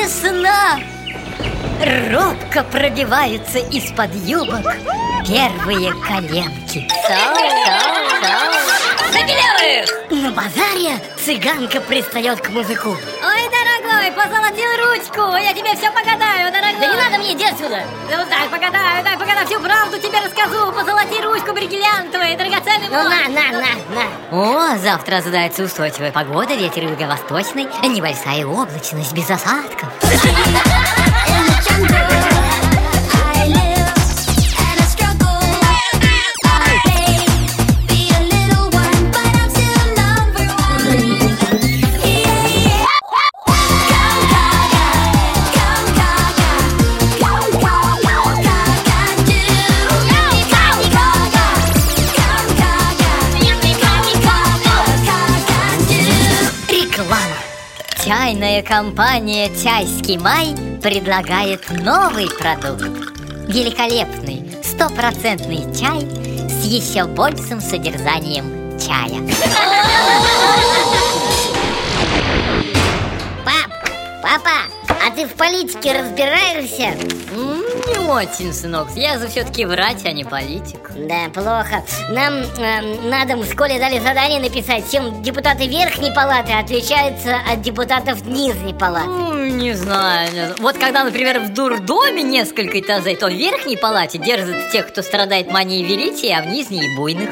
Весна! Робко пробиваются из-под юбок первые коленки. Забелевых! На базаре цыганка пристает к музыку. Ой, дорогой, позолотил ручку, я тебе все погадаю, дорогой. Да не отсюда. Ну так, погадаю, так, погадаю, всю правду тебе расскажу. Позолоти ручку бриллиантовой, драгоценный Ну на, на, на, на. О, завтра ожидается устойчивая погода, ветер юго-восточный, небольшая облачность без осадков. Реклама. Чайная компания «Чайский май» предлагает новый продукт. Великолепный, стопроцентный чай с еще большим содержанием чая. ты в политике разбираешься? Не очень, сынок, я же все-таки врач, а не политик. Да, плохо. Нам э, на дом в школе дали задание написать, чем депутаты верхней палаты отличаются от депутатов нижней палаты. Ну, не знаю. не. Вот когда, например, в дурдоме несколько этажей, то в верхней палате держат тех, кто страдает манией величия, а в нижней – буйных.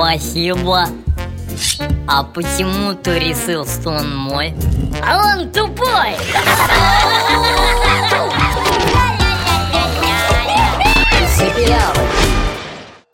Спасибо. А почему ты решил, что он мой? А он тупой!